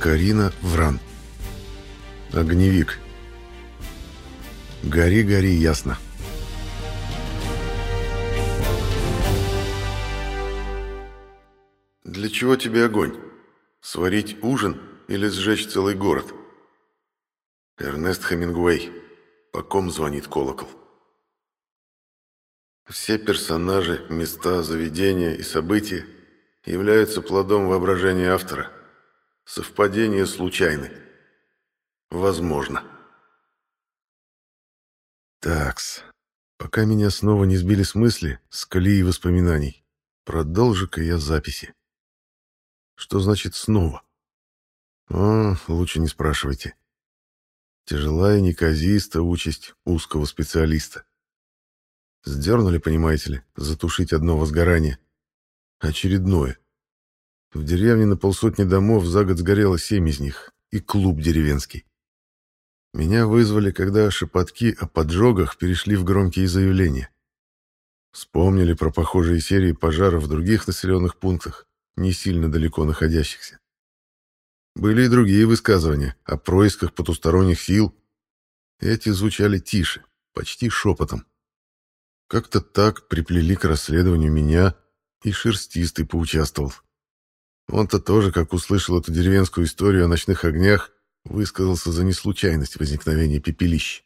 Карина Вран. Огневик. Гори, гори, ясно. Для чего тебе огонь? Сварить ужин или сжечь целый город? Эрнест Хемингуэй. По ком звонит колокол? Все персонажи, места, заведения и события являются плодом воображения автора. Совпадения случайны. Возможно. Такс. Пока меня снова не сбили с мысли, с колеи воспоминаний, продолжу-ка я записи. Что значит «снова»? О, лучше не спрашивайте. Тяжелая неказиста участь узкого специалиста. Сдернули, понимаете ли, затушить одно возгорание. Очередное. В деревне на полсотни домов за год сгорело семь из них, и клуб деревенский. Меня вызвали, когда шепотки о поджогах перешли в громкие заявления. Вспомнили про похожие серии пожаров в других населенных пунктах, не сильно далеко находящихся. Были и другие высказывания о происках потусторонних сил. Эти звучали тише, почти шепотом. Как-то так приплели к расследованию меня, и Шерстистый поучаствовал. Он-то тоже, как услышал эту деревенскую историю о ночных огнях, высказался за неслучайность возникновения пепелищ.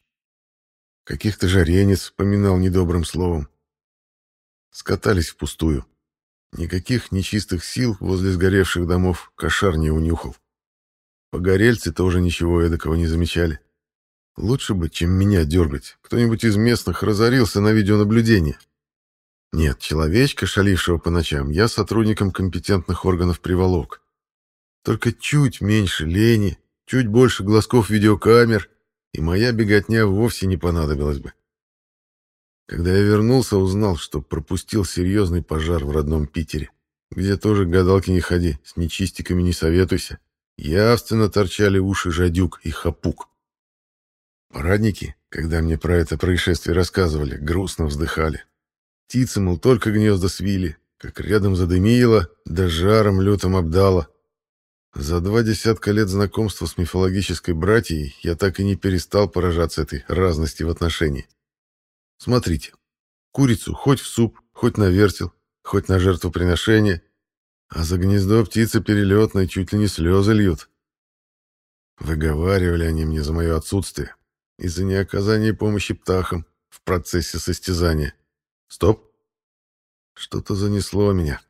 Каких-то жаренец вспоминал недобрым словом. Скатались впустую. Никаких нечистых сил возле сгоревших домов кошар не унюхал. Погорельцы тоже ничего эдакого не замечали. Лучше бы, чем меня дергать, кто-нибудь из местных разорился на видеонаблюдение. Нет, человечка, шалившего по ночам, я сотрудникам компетентных органов приволок. Только чуть меньше лени, чуть больше глазков видеокамер, и моя беготня вовсе не понадобилась бы. Когда я вернулся, узнал, что пропустил серьезный пожар в родном Питере, где тоже гадалки не ходи, с нечистиками не советуйся. Явственно торчали уши жадюк и хапук. Парадники, когда мне про это происшествие рассказывали, грустно вздыхали. Птицы, мол, только гнезда свили, как рядом задымило, да жаром лютым обдало. За два десятка лет знакомства с мифологической братьей я так и не перестал поражаться этой разности в отношении. Смотрите, курицу хоть в суп, хоть на вертел, хоть на жертвоприношение, а за гнездо птицы перелетной чуть ли не слезы льют. Выговаривали они мне за мое отсутствие и за неоказание помощи птахам в процессе состязания. Стоп. Что-то занесло меня.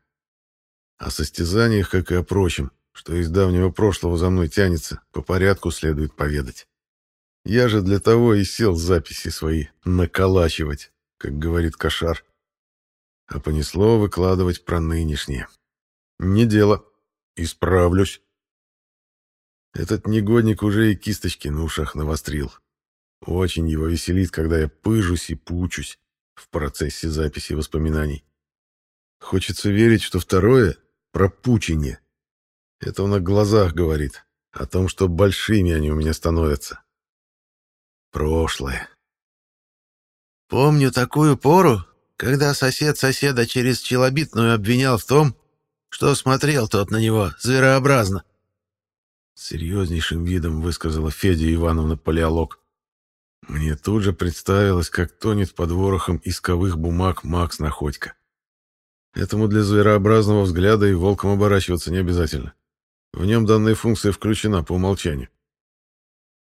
О состязаниях, как и о прочем, что из давнего прошлого за мной тянется, по порядку следует поведать. Я же для того и сел записи свои наколачивать, как говорит Кошар. А понесло выкладывать про нынешнее. Не дело. Исправлюсь. Этот негодник уже и кисточки на ушах навострил. Очень его веселит, когда я пыжусь и пучусь в процессе записи воспоминаний. Хочется верить, что второе — про пучение. Это он о глазах говорит, о том, что большими они у меня становятся. Прошлое. Помню такую пору, когда сосед соседа через челобитную обвинял в том, что смотрел тот на него зверообразно. Серьезнейшим видом высказала Федя Ивановна Палеолог. Мне тут же представилось, как тонет под ворохом исковых бумаг Макс Находько. Этому для зверообразного взгляда и волком оборачиваться не обязательно. В нем данная функция включена по умолчанию.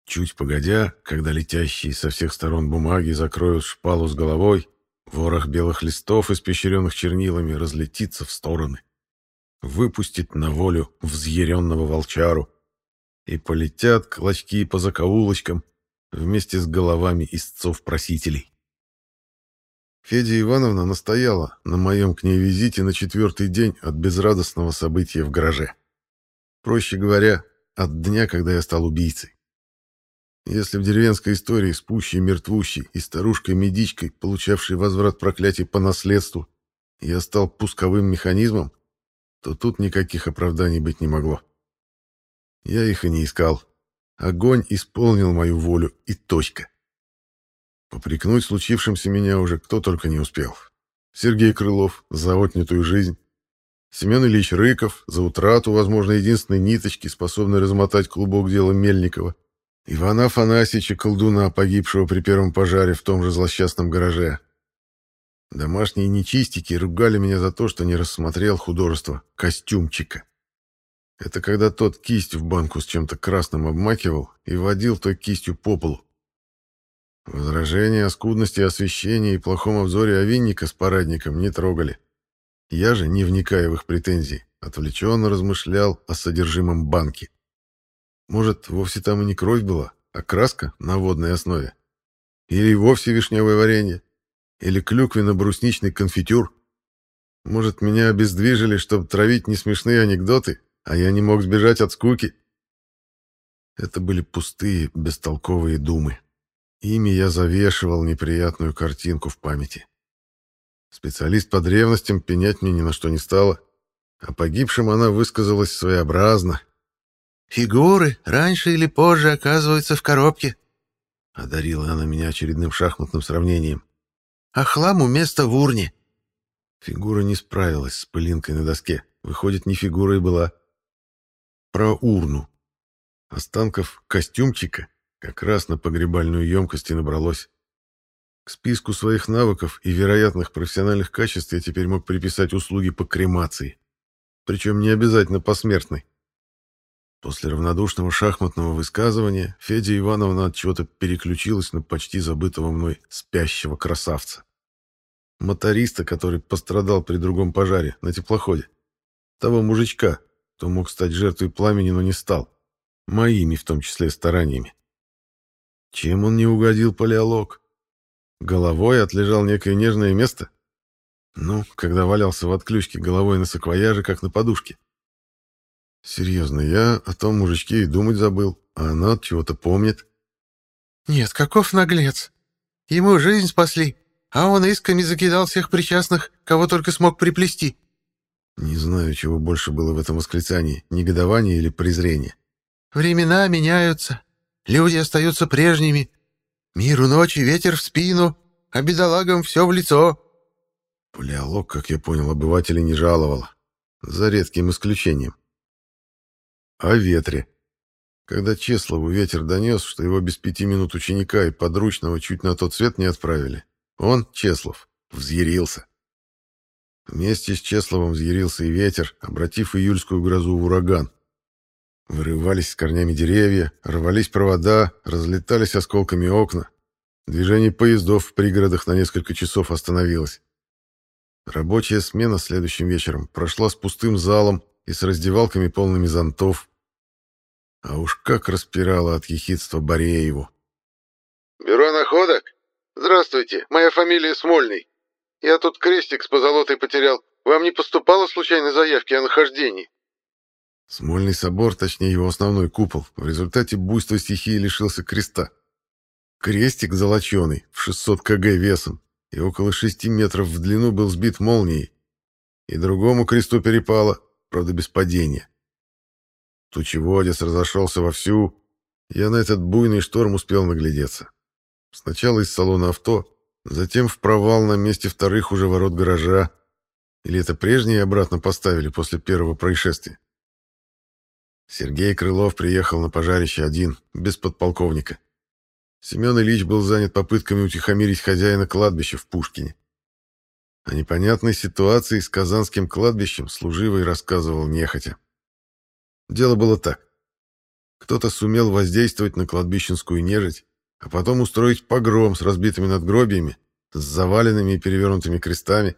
Чуть погодя, когда летящие со всех сторон бумаги закроют шпалу с головой, ворох белых листов, испещренных чернилами, разлетится в стороны. Выпустит на волю взъяренного волчару. И полетят клочки по закоулочкам, вместе с головами истцов-просителей. Федя Ивановна настояла на моем к ней визите на четвертый день от безрадостного события в гараже. Проще говоря, от дня, когда я стал убийцей. Если в деревенской истории с пущей мертвущей и старушкой-медичкой, получавшей возврат проклятий по наследству, я стал пусковым механизмом, то тут никаких оправданий быть не могло. Я их и не искал. Огонь исполнил мою волю и точка. Попрекнуть случившимся меня уже кто только не успел. Сергей Крылов за отнятую жизнь, Семен Ильич Рыков за утрату, возможно, единственной ниточки, способной размотать клубок дела Мельникова, Ивана Афанасьевича, колдуна, погибшего при первом пожаре в том же злосчастном гараже. Домашние нечистики ругали меня за то, что не рассмотрел художество костюмчика. Это когда тот кисть в банку с чем-то красным обмакивал и водил той кистью по полу. Возражения о скудности освещения и плохом обзоре овинника с парадником не трогали. Я же, не вникая в их претензии, отвлеченно размышлял о содержимом банки. Может, вовсе там и не кровь была, а краска на водной основе? Или вовсе вишневое варенье? Или клюквенно-брусничный конфитюр? Может, меня обездвижили, чтобы травить несмешные анекдоты, а я не мог сбежать от скуки? Это были пустые, бестолковые думы. Ими я завешивал неприятную картинку в памяти. Специалист по древностям пенять мне ни на что не стала. а погибшим она высказалась своеобразно. «Фигуры раньше или позже оказываются в коробке», — одарила она меня очередным шахматным сравнением. «А хламу место в урне». Фигура не справилась с пылинкой на доске. Выходит, не фигура и была. Про урну. Останков костюмчика как раз на погребальную емкость и набралось. К списку своих навыков и вероятных профессиональных качеств я теперь мог приписать услуги по кремации. Причем не обязательно посмертной. После равнодушного шахматного высказывания Федя Ивановна от чего-то переключилась на почти забытого мной спящего красавца. Моториста, который пострадал при другом пожаре на теплоходе. Того мужичка, кто мог стать жертвой пламени, но не стал. Моими, в том числе, стараниями. Чем он не угодил палеолог? Головой отлежал некое нежное место? Ну, когда валялся в отключке головой на саквояже, как на подушке. Серьезно, я о том мужичке и думать забыл, а она от чего-то помнит. Нет, каков наглец. Ему жизнь спасли, а он исками закидал всех причастных, кого только смог приплести. Не знаю, чего больше было в этом восклицании, негодование или презрение. Времена меняются, Люди остаются прежними. Миру ночи, ветер в спину, а бедолагам все в лицо. Палеолог, как я понял, обывателей не жаловал. За редким исключением. О ветре. Когда Чеслову ветер донес, что его без пяти минут ученика и подручного чуть на тот свет не отправили, он, Чеслов, взъярился. Вместе с Чесловым взъярился и ветер, обратив июльскую грозу в ураган. Вырывались с корнями деревья, рвались провода, разлетались осколками окна. Движение поездов в пригородах на несколько часов остановилось. Рабочая смена следующим вечером прошла с пустым залом и с раздевалками полными зонтов. А уж как распирало от ехидства Борееву. «Бюро находок? Здравствуйте, моя фамилия Смольный. Я тут крестик с позолотой потерял. Вам не поступало случайно заявки о нахождении?» Смольный собор, точнее его основной купол, в результате буйства стихии лишился креста. Крестик золоченый, в 600 кг весом, и около 6 метров в длину был сбит молнией. И другому кресту перепало, правда без падения. Тучеводец разошелся вовсю. Я на этот буйный шторм успел наглядеться. Сначала из салона авто, затем в провал на месте вторых уже ворот гаража. Или это прежние обратно поставили после первого происшествия? Сергей Крылов приехал на пожарище один, без подполковника. Семен Ильич был занят попытками утихомирить хозяина кладбища в Пушкине. О непонятной ситуации с Казанским кладбищем служивый рассказывал нехотя. Дело было так. Кто-то сумел воздействовать на кладбищенскую нежить, а потом устроить погром с разбитыми надгробиями, с заваленными и перевернутыми крестами.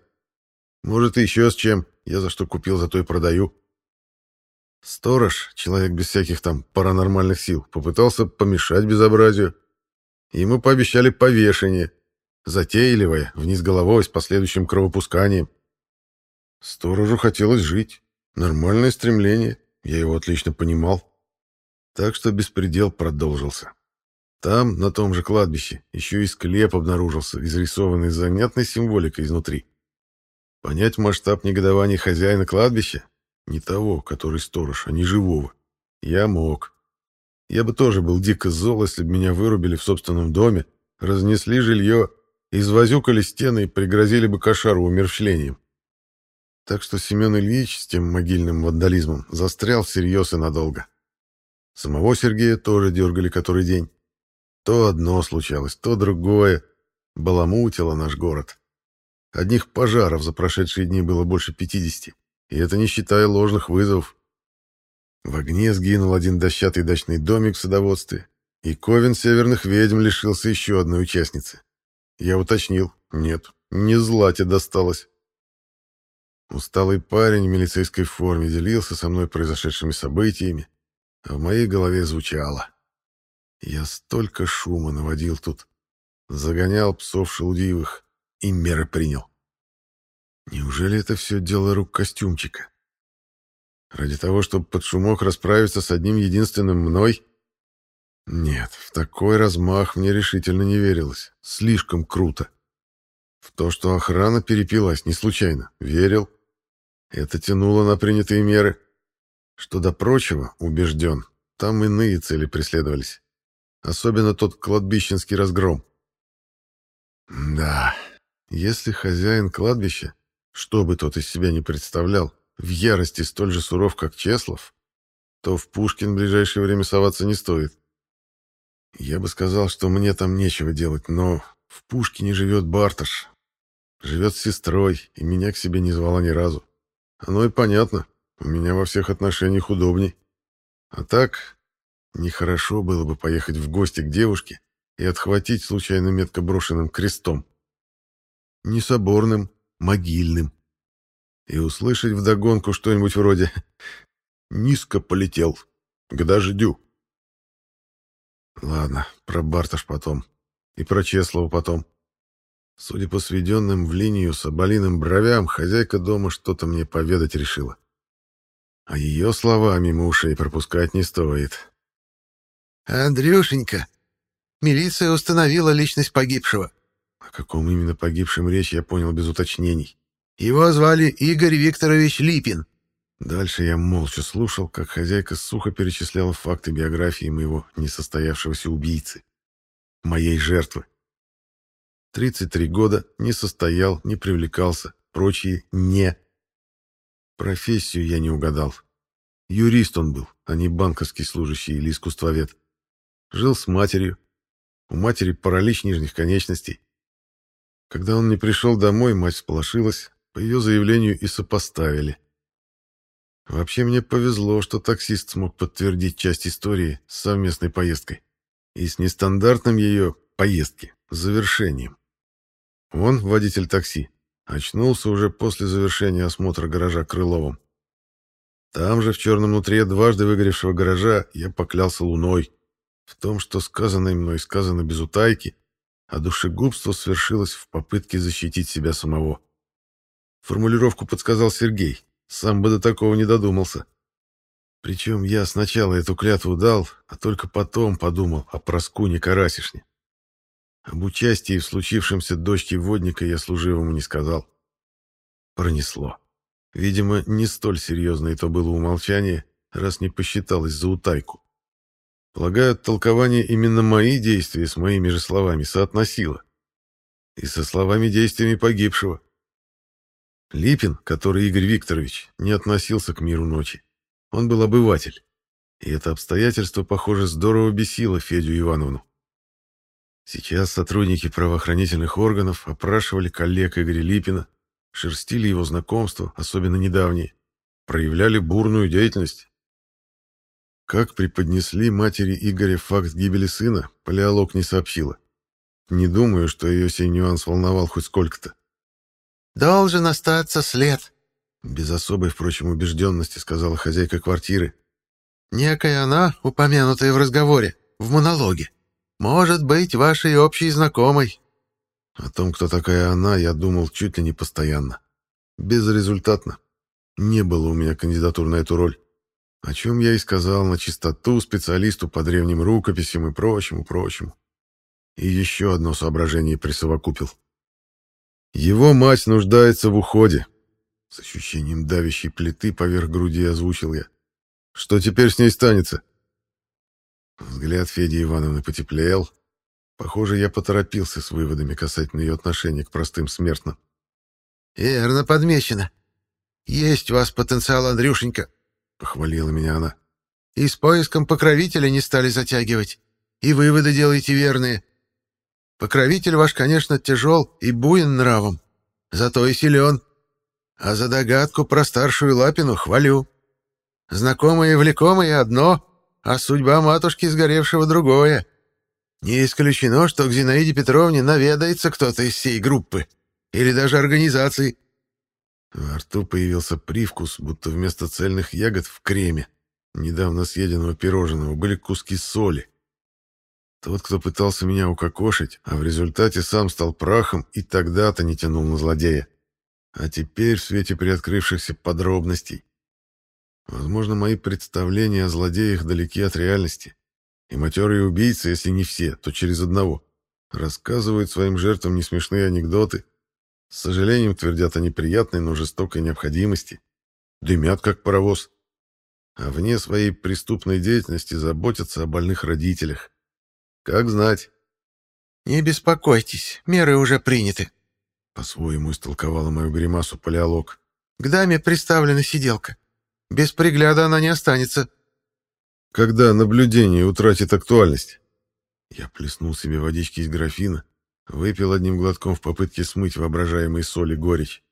Может, и еще с чем, я за что купил, за то и продаю. Сторож, человек без всяких там паранормальных сил, попытался помешать безобразию. Ему пообещали повешение, затейливое, вниз головой с последующим кровопусканием. Сторожу хотелось жить. Нормальное стремление, я его отлично понимал. Так что беспредел продолжился. Там, на том же кладбище, еще и склеп обнаружился, изрисованный занятной символикой изнутри. Понять масштаб негодования хозяина кладбища не того, который сторож, а не живого. Я мог. Я бы тоже был дико зол, если бы меня вырубили в собственном доме, разнесли жилье, извозюкали стены и пригрозили бы кошару умерщвлением. Так что Семен Ильич с тем могильным вандализмом застрял всерьез и надолго. Самого Сергея тоже дергали который день. То одно случалось, то другое. Баламутило наш город. Одних пожаров за прошедшие дни было больше 50, и это не считая ложных вызовов. В огне сгинул один дощатый дачный домик в садоводстве, и Ковен северных ведьм лишился еще одной участницы. Я уточнил. Нет, не злате досталось. Усталый парень в милицейской форме делился со мной произошедшими событиями, а в моей голове звучало. Я столько шума наводил тут. Загонял псов шелудивых и меры принял. Неужели это все дело рук костюмчика? Ради того, чтобы под шумок расправиться с одним единственным мной? Нет, в такой размах мне решительно не верилось. Слишком круто. В то, что охрана перепилась, не случайно. Верил. Это тянуло на принятые меры. Что до прочего, убежден, там иные цели преследовались. Особенно тот кладбищенский разгром. Да, если хозяин кладбища, что бы тот из себя не представлял, в ярости столь же суров, как Чеслов, то в Пушкин в ближайшее время соваться не стоит. Я бы сказал, что мне там нечего делать, но в Пушкине живет Барташ. Живет с сестрой, и меня к себе не звала ни разу. Оно и понятно, у меня во всех отношениях удобней. А так, нехорошо было бы поехать в гости к девушке и отхватить случайно метко брошенным крестом. Не соборным, могильным. И услышать вдогонку что-нибудь вроде «Низко полетел, к дождю». Ладно, про Барташ потом. И про Чеслова потом. Судя по сведенным в линию соболиным бровям, хозяйка дома что-то мне поведать решила. А ее слова мимо ушей пропускать не стоит. «Андрюшенька, милиция установила личность погибшего». О каком именно погибшем речь я понял без уточнений. «Его звали Игорь Викторович Липин». Дальше я молча слушал, как хозяйка сухо перечисляла факты биографии моего несостоявшегося убийцы. Моей жертвы. 33 года, не состоял, не привлекался, прочие «не». Профессию я не угадал. Юрист он был, а не банковский служащий или искусствовед. Жил с матерью. У матери паралич нижних конечностей. Когда он не пришел домой, мать сполошилась, по ее заявлению и сопоставили. Вообще мне повезло, что таксист смог подтвердить часть истории с совместной поездкой. И с нестандартным ее поездки, завершением. Он, водитель такси, очнулся уже после завершения осмотра гаража Крыловым. Там же, в черном нутре дважды выгоревшего гаража, я поклялся луной. В том, что сказанное мной сказано без утайки, а душегубство свершилось в попытке защитить себя самого. Формулировку подсказал Сергей, сам бы до такого не додумался. Причем я сначала эту клятву дал, а только потом подумал о проскуне Карасишне. Об участии в случившемся дочке водника я служивому не сказал. Пронесло. Видимо, не столь серьезное то было умолчание, раз не посчиталось за утайку. Полагаю, толкование именно мои действия с моими же словами соотносило. И со словами действиями погибшего. Липин, который Игорь Викторович, не относился к миру ночи. Он был обыватель. И это обстоятельство, похоже, здорово бесило Федю Ивановну. Сейчас сотрудники правоохранительных органов опрашивали коллег Игоря Липина, шерстили его знакомства, особенно недавние, проявляли бурную деятельность. Как преподнесли матери Игоря факт гибели сына, палеолог не сообщила. Не думаю, что ее сей нюанс волновал хоть сколько-то. «Должен остаться след», — без особой, впрочем, убежденности сказала хозяйка квартиры. «Некая она, упомянутая в разговоре, в монологе. Может быть, вашей общей знакомой. О том, кто такая она, я думал чуть ли не постоянно. Безрезультатно. Не было у меня кандидатур на эту роль. О чем я и сказал на чистоту специалисту по древним рукописям и прочему, прочему. И еще одно соображение присовокупил. Его мать нуждается в уходе. С ощущением давящей плиты поверх груди озвучил я. Что теперь с ней станется? Взгляд Феди Ивановны потеплел. Похоже, я поторопился с выводами касательно ее отношения к простым смертным. «Верно подмечено. «Есть у вас потенциал, Андрюшенька», — похвалила меня она. «И с поиском покровителя не стали затягивать, и выводы делаете верные. Покровитель ваш, конечно, тяжел и буин нравом, зато и силен. А за догадку про старшую Лапину хвалю. Знакомое и влекомое одно, а судьба матушки сгоревшего другое. Не исключено, что к Зинаиде Петровне наведается кто-то из всей группы или даже организации. Во рту появился привкус, будто вместо цельных ягод в креме, недавно съеденного пирожного, были куски соли. Тот, кто пытался меня укокошить, а в результате сам стал прахом и тогда-то не тянул на злодея. А теперь в свете приоткрывшихся подробностей. Возможно, мои представления о злодеях далеки от реальности. И матерые убийцы, если не все, то через одного, рассказывают своим жертвам несмешные анекдоты, с сожалением твердят о неприятной, но жестокой необходимости. Дымят, как паровоз. А вне своей преступной деятельности заботятся о больных родителях. Как знать. «Не беспокойтесь, меры уже приняты», — по-своему истолковала мою гримасу палеолог. «К даме приставлена сиделка. Без пригляда она не останется». «Когда наблюдение утратит актуальность?» Я плеснул себе водички из графина, Выпил одним глотком в попытке смыть воображаемые соли горечь.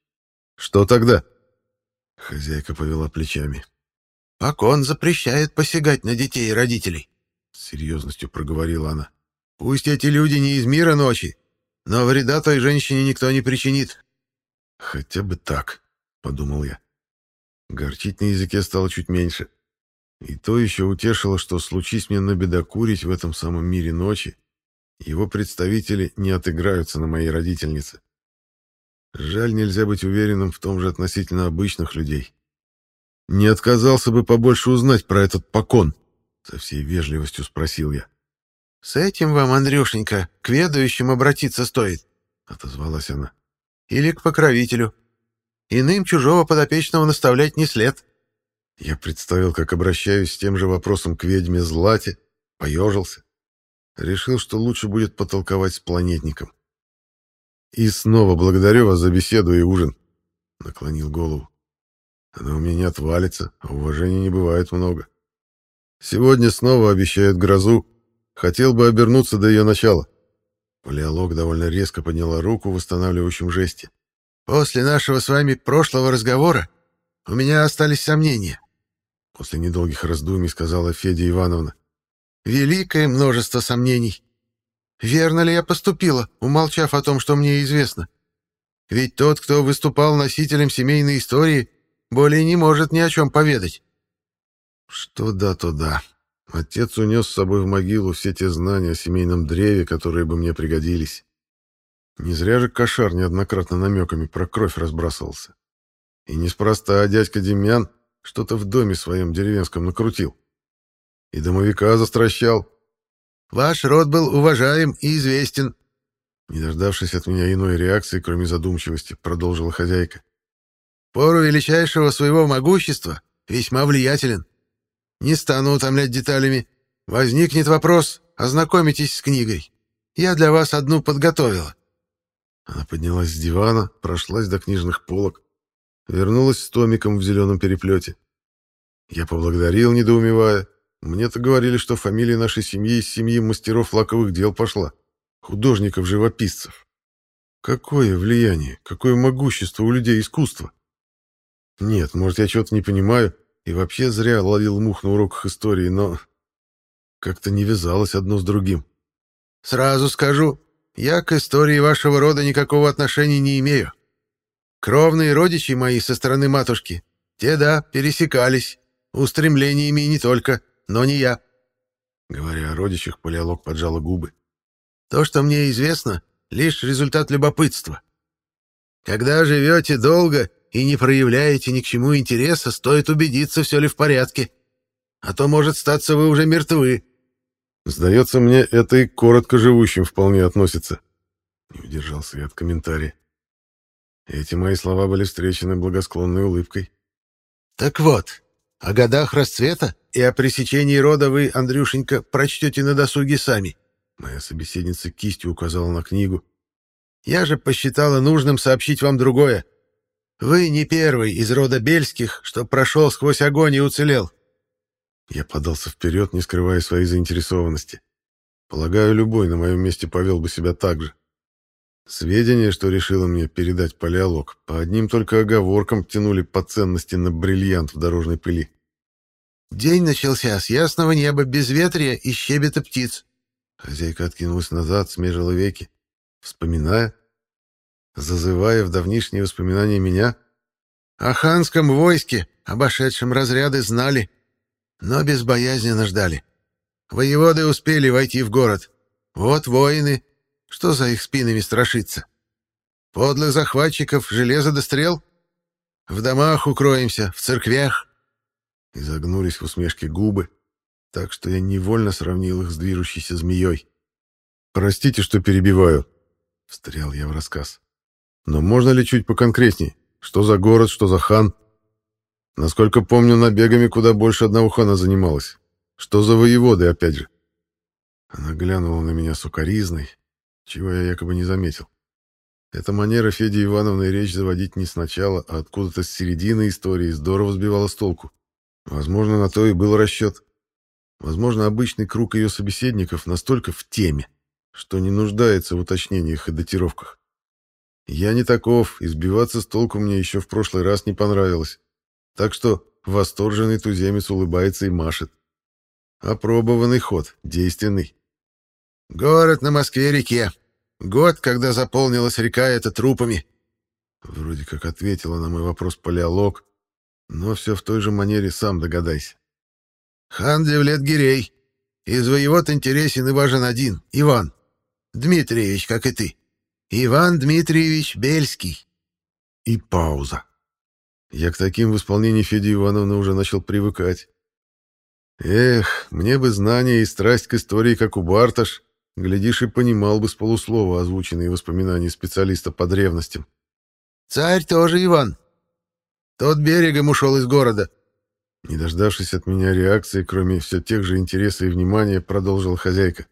«Что тогда?» Хозяйка повела плечами. «Покон запрещает посягать на детей и родителей», — с серьезностью проговорила она. «Пусть эти люди не из мира ночи, но вреда той женщине никто не причинит». «Хотя бы так», — подумал я. Горчить на языке стало чуть меньше. И то еще утешило, что случись мне набедокурить в этом самом мире ночи, его представители не отыграются на моей родительнице. Жаль, нельзя быть уверенным в том же относительно обычных людей. Не отказался бы побольше узнать про этот покон, со всей вежливостью спросил я. С этим вам, Андрюшенька, к ведающим обратиться стоит, отозвалась она. Или к покровителю. Иным чужого подопечного наставлять не след. Я представил, как обращаюсь с тем же вопросом к ведьме Злате, поежился. Решил, что лучше будет потолковать с планетником. «И снова благодарю вас за беседу и ужин», — наклонил голову. «Она у меня не отвалится, а уважения не бывает много. Сегодня снова обещают грозу. Хотел бы обернуться до ее начала». Палеолог довольно резко подняла руку в восстанавливающем жесте. «После нашего с вами прошлого разговора у меня остались сомнения», — после недолгих раздумий сказала Федя Ивановна великое множество сомнений. Верно ли я поступила, умолчав о том, что мне известно? Ведь тот, кто выступал носителем семейной истории, более не может ни о чем поведать. Что да, то да. Отец унес с собой в могилу все те знания о семейном древе, которые бы мне пригодились. Не зря же кошар неоднократно намеками про кровь разбрасывался. И неспроста дядька Демьян что-то в доме своем деревенском накрутил. И домовика застращал. Ваш род был уважаем и известен. Не дождавшись от меня иной реакции, кроме задумчивости, продолжила хозяйка. Пору величайшего своего могущества весьма влиятелен. Не стану утомлять деталями. Возникнет вопрос, ознакомитесь с книгой. Я для вас одну подготовила. Она поднялась с дивана, прошлась до книжных полок, вернулась с томиком в зеленом переплете. Я поблагодарил, недоумевая, мне-то говорили, что фамилия нашей семьи из семьи мастеров лаковых дел пошла. Художников-живописцев. Какое влияние, какое могущество у людей искусства. Нет, может, я чего-то не понимаю и вообще зря ловил мух на уроках истории, но как-то не вязалось одно с другим. Сразу скажу, я к истории вашего рода никакого отношения не имею. Кровные родичи мои со стороны матушки, те, да, пересекались, устремлениями не только но не я. Говоря о родичах, палеолог поджала губы. То, что мне известно, лишь результат любопытства. Когда живете долго и не проявляете ни к чему интереса, стоит убедиться, все ли в порядке. А то, может, статься вы уже мертвы. Сдается мне, это и коротко живущим вполне относится. Не удержался я от комментария. Эти мои слова были встречены благосклонной улыбкой. Так вот, о годах расцвета и о пресечении рода вы, Андрюшенька, прочтете на досуге сами. Моя собеседница кистью указала на книгу. Я же посчитала нужным сообщить вам другое. Вы не первый из рода Бельских, что прошел сквозь огонь и уцелел. Я подался вперед, не скрывая своей заинтересованности. Полагаю, любой на моем месте повел бы себя так же. Сведения, что решила мне передать палеолог, по одним только оговоркам тянули по ценности на бриллиант в дорожной пыли. День начался с ясного неба, без ветрия и щебета птиц. Хозяйка откинулась назад, смежила веки, вспоминая, зазывая в давнишние воспоминания меня. О ханском войске, обошедшем разряды, знали, но безбоязненно ждали. Воеводы успели войти в город. Вот воины, что за их спинами страшиться? Подлых захватчиков железо дострел? В домах укроемся, в церквях. Изогнулись в усмешке губы, так что я невольно сравнил их с движущейся змеей. «Простите, что перебиваю», — встрял я в рассказ. «Но можно ли чуть поконкретней? Что за город, что за хан? Насколько помню, набегами куда больше одного хана занималась. Что за воеводы, опять же?» Она глянула на меня сукоризной, чего я якобы не заметил. Эта манера Феди Ивановны речь заводить не сначала, а откуда-то с середины истории здорово сбивала с толку. Возможно, на то и был расчет. Возможно, обычный круг ее собеседников настолько в теме, что не нуждается в уточнениях и датировках. Я не таков, и сбиваться с толку мне еще в прошлый раз не понравилось. Так что восторженный туземец улыбается и машет. Опробованный ход, действенный. Город на Москве-реке. Год, когда заполнилась река эта трупами. Вроде как ответила на мой вопрос палеолог, но все в той же манере сам догадайся. Хан Девлет Гирей. Из воевод интересен и важен один, Иван. Дмитриевич, как и ты. Иван Дмитриевич Бельский. И пауза. Я к таким в исполнении Феди Ивановны уже начал привыкать. Эх, мне бы знания и страсть к истории, как у Барташ, Глядишь, и понимал бы с полуслова озвученные воспоминания специалиста по древностям. «Царь тоже Иван. Тот берегом ушел из города». Не дождавшись от меня реакции, кроме все тех же интереса и внимания, продолжила хозяйка.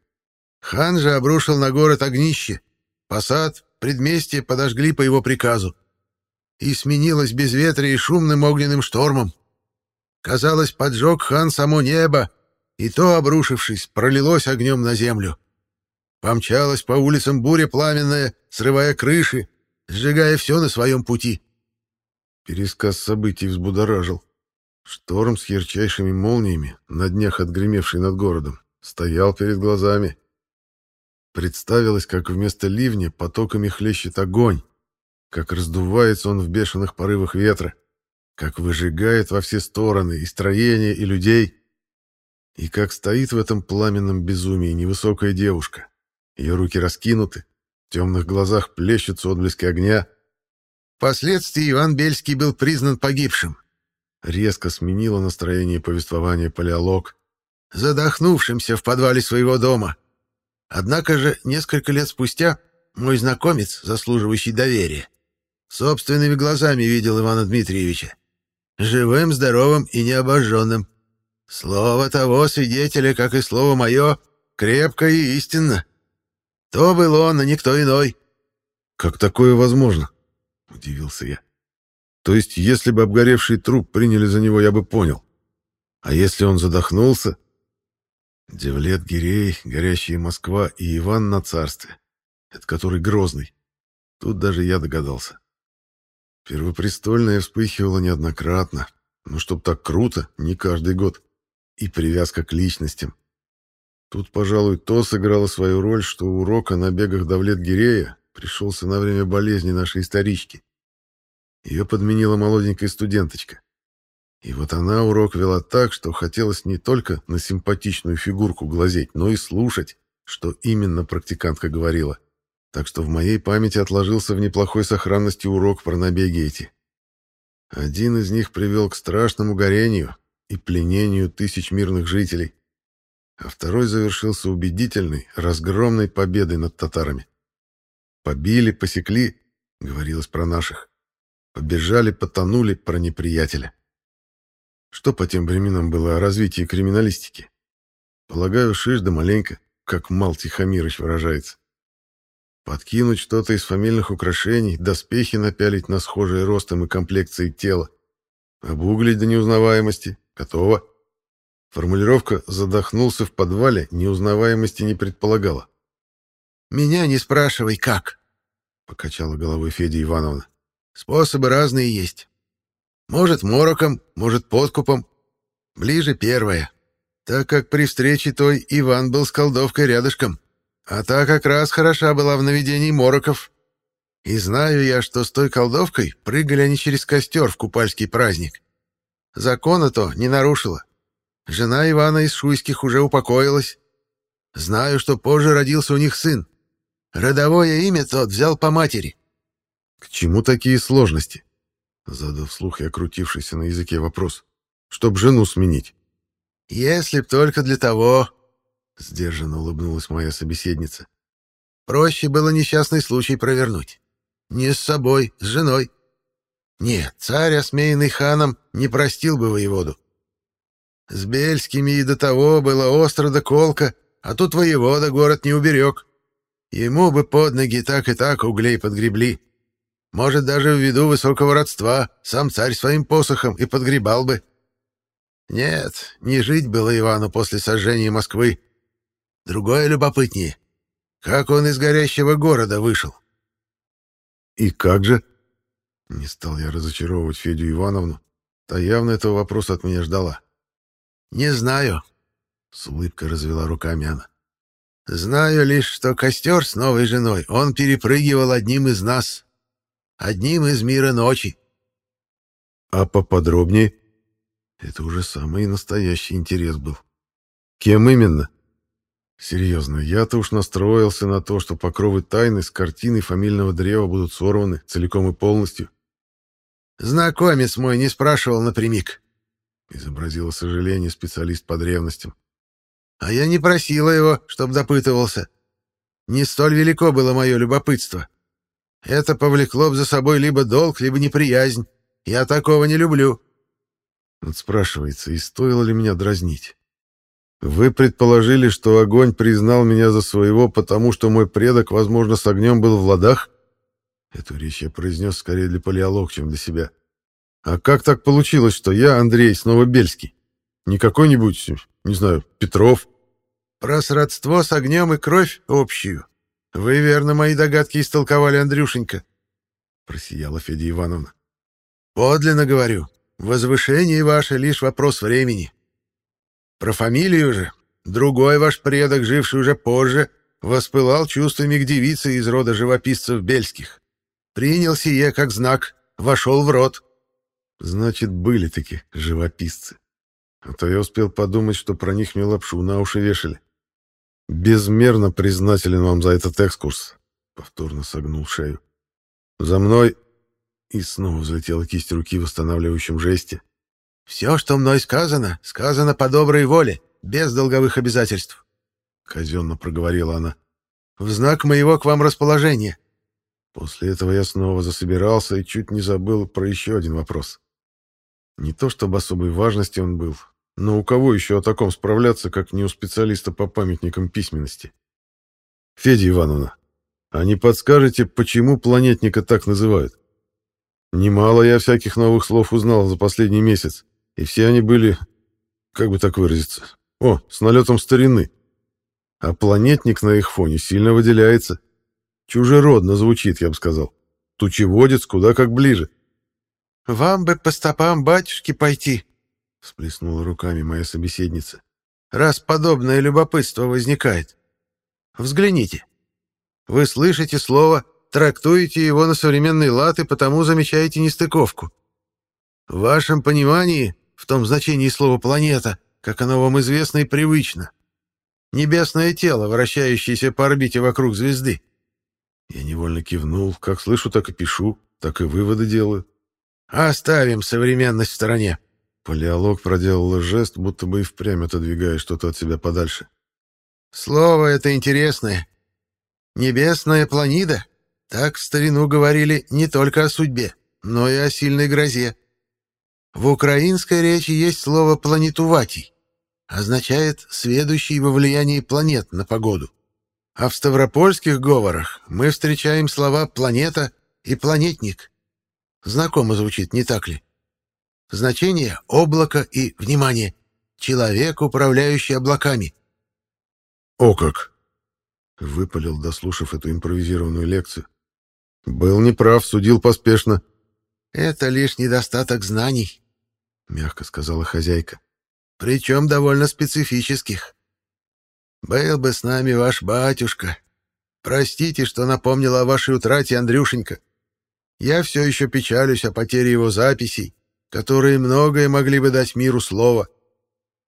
«Хан же обрушил на город огнище. Посад, предместье подожгли по его приказу. И сменилось безветрие и шумным огненным штормом. Казалось, поджег хан само небо, и то, обрушившись, пролилось огнем на землю. Помчалась по улицам буря пламенная, срывая крыши, сжигая все на своем пути. Пересказ событий взбудоражил. Шторм с ярчайшими молниями, на днях отгремевший над городом, стоял перед глазами. Представилось, как вместо ливня потоками хлещет огонь, как раздувается он в бешеных порывах ветра, как выжигает во все стороны и строения, и людей, и как стоит в этом пламенном безумии невысокая девушка, ее руки раскинуты, в темных глазах плещутся отблески огня. Впоследствии Иван Бельский был признан погибшим. Резко сменило настроение повествования палеолог. Задохнувшимся в подвале своего дома. Однако же несколько лет спустя мой знакомец, заслуживающий доверия, собственными глазами видел Ивана Дмитриевича. Живым, здоровым и необожженным. Слово того свидетеля, как и слово мое, крепко и истинно. То был он, а никто иной. Как такое возможно? Удивился я. То есть, если бы обгоревший труп приняли за него, я бы понял. А если он задохнулся? Девлет Гирей, горящая Москва и Иван на царстве. Это который Грозный. Тут даже я догадался. Первопрестольная вспыхивала неоднократно. Но чтоб так круто, не каждый год. И привязка к личностям. Тут, пожалуй, то сыграло свою роль, что урок о набегах Давлет-Гирея пришелся на время болезни нашей исторички. Ее подменила молоденькая студенточка. И вот она урок вела так, что хотелось не только на симпатичную фигурку глазеть, но и слушать, что именно практикантка говорила. Так что в моей памяти отложился в неплохой сохранности урок про набеги эти. Один из них привел к страшному горению и пленению тысяч мирных жителей а второй завершился убедительной, разгромной победой над татарами. Побили, посекли, говорилось про наших. Побежали, потонули про неприятеля. Что по тем временам было о развитии криминалистики? Полагаю, шиш да маленько, как Мал Тихомирович выражается. подкинуть что-то из фамильных украшений, доспехи напялить на схожие ростом и комплекцией тела, обуглить до неузнаваемости. Готово. Формулировка «задохнулся в подвале» неузнаваемости не предполагала. «Меня не спрашивай, как», — покачала головой Федя Ивановна. «Способы разные есть. Может, мороком, может, подкупом. Ближе первое, так как при встрече той Иван был с колдовкой рядышком, а та как раз хороша была в наведении мороков. И знаю я, что с той колдовкой прыгали они через костер в купальский праздник. Закона то не нарушила. Жена Ивана из Шуйских уже упокоилась. Знаю, что позже родился у них сын. Родовое имя тот взял по матери. К чему такие сложности? Задал вслух я крутившийся на языке вопрос. Чтоб жену сменить. Если б только для того, сдержанно улыбнулась моя собеседница. Проще было несчастный случай провернуть. Не с собой, с женой. Нет, царь, осмеянный ханом, не простил бы воеводу. С Бельскими и до того было остро да колко, а тут воевода город не уберег. Ему бы под ноги так и так углей подгребли. Может, даже ввиду высокого родства сам царь своим посохом и подгребал бы. Нет, не жить было Ивану после сожжения Москвы. Другое любопытнее. Как он из горящего города вышел? И как же? Не стал я разочаровывать Федю Ивановну. Та явно этого вопроса от меня ждала. «Не знаю», — с улыбкой развела руками она. «Знаю лишь, что костер с новой женой он перепрыгивал одним из нас, одним из мира ночи». «А поподробнее?» Это уже самый настоящий интерес был. «Кем именно?» Серьезно, я-то уж настроился на то, что покровы тайны с картиной фамильного древа будут сорваны целиком и полностью. «Знакомец мой не спрашивал напрямик», изобразила сожаление специалист по древностям. А я не просила его, чтобы допытывался. Не столь велико было мое любопытство. Это повлекло бы за собой либо долг, либо неприязнь. Я такого не люблю. Вот спрашивается, и стоило ли меня дразнить? Вы предположили, что огонь признал меня за своего, потому что мой предок, возможно, с огнем был в ладах? Эту речь я произнес скорее для палеолог, чем для себя. А как так получилось, что я, Андрей, снова Бельский? Не какой-нибудь, не знаю, Петров? Про сродство с огнем и кровь общую. Вы верно мои догадки истолковали, Андрюшенька. Просияла Федя Ивановна. Подлинно говорю, возвышение ваше лишь вопрос времени. Про фамилию же другой ваш предок, живший уже позже, воспылал чувствами к девице из рода живописцев бельских. Принял сие как знак, вошел в род. Значит, были такие живописцы. А то я успел подумать, что про них мне лапшу на уши вешали. Безмерно признателен вам за этот экскурс. Повторно согнул шею. За мной... И снова взлетела кисть руки в восстанавливающем жесте. «Все, что мной сказано, сказано по доброй воле, без долговых обязательств», — казенно проговорила она. «В знак моего к вам расположения». После этого я снова засобирался и чуть не забыл про еще один вопрос. Не то чтобы особой важности он был, но у кого еще о таком справляться, как не у специалиста по памятникам письменности? Федя Ивановна, а не подскажете, почему планетника так называют? Немало я всяких новых слов узнал за последний месяц, и все они были, как бы так выразиться, о, с налетом старины. А планетник на их фоне сильно выделяется. Чужеродно звучит, я бы сказал. Тучеводец куда как ближе. «Вам бы по стопам батюшки пойти», — всплеснула руками моя собеседница. «Раз подобное любопытство возникает. Взгляните. Вы слышите слово, трактуете его на современный лад и потому замечаете нестыковку. В вашем понимании, в том значении слова «планета», как оно вам известно и привычно, небесное тело, вращающееся по орбите вокруг звезды. Я невольно кивнул, как слышу, так и пишу, так и выводы делаю. Оставим современность в стороне. Палеолог проделал жест, будто бы и впрямь отодвигая что-то от себя подальше. Слово это интересное. Небесная планида. Так в старину говорили не только о судьбе, но и о сильной грозе. В украинской речи есть слово «планетуватий». Означает «сведущий во влиянии планет на погоду». а в ставропольских говорах мы встречаем слова «планета» и «планетник». Знакомо звучит, не так ли? Значение — облако и, внимание, человек, управляющий облаками. «О как!» — выпалил, дослушав эту импровизированную лекцию. «Был неправ, судил поспешно». «Это лишь недостаток знаний», — мягко сказала хозяйка. «Причем довольно специфических. Был бы с нами ваш батюшка. Простите, что напомнил о вашей утрате, Андрюшенька. Я все еще печалюсь о потере его записей, которые многое могли бы дать миру слово.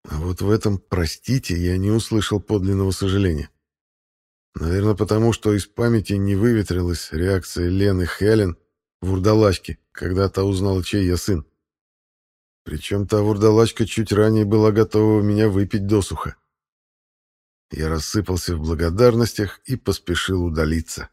А вот в этом «простите» я не услышал подлинного сожаления. Наверное, потому что из памяти не выветрилась реакция Лены Хелен в вурдалачке, когда та узнала, чей я сын. Причем та вурдалачка чуть ранее была готова меня выпить досуха. Я рассыпался в благодарностях и поспешил удалиться.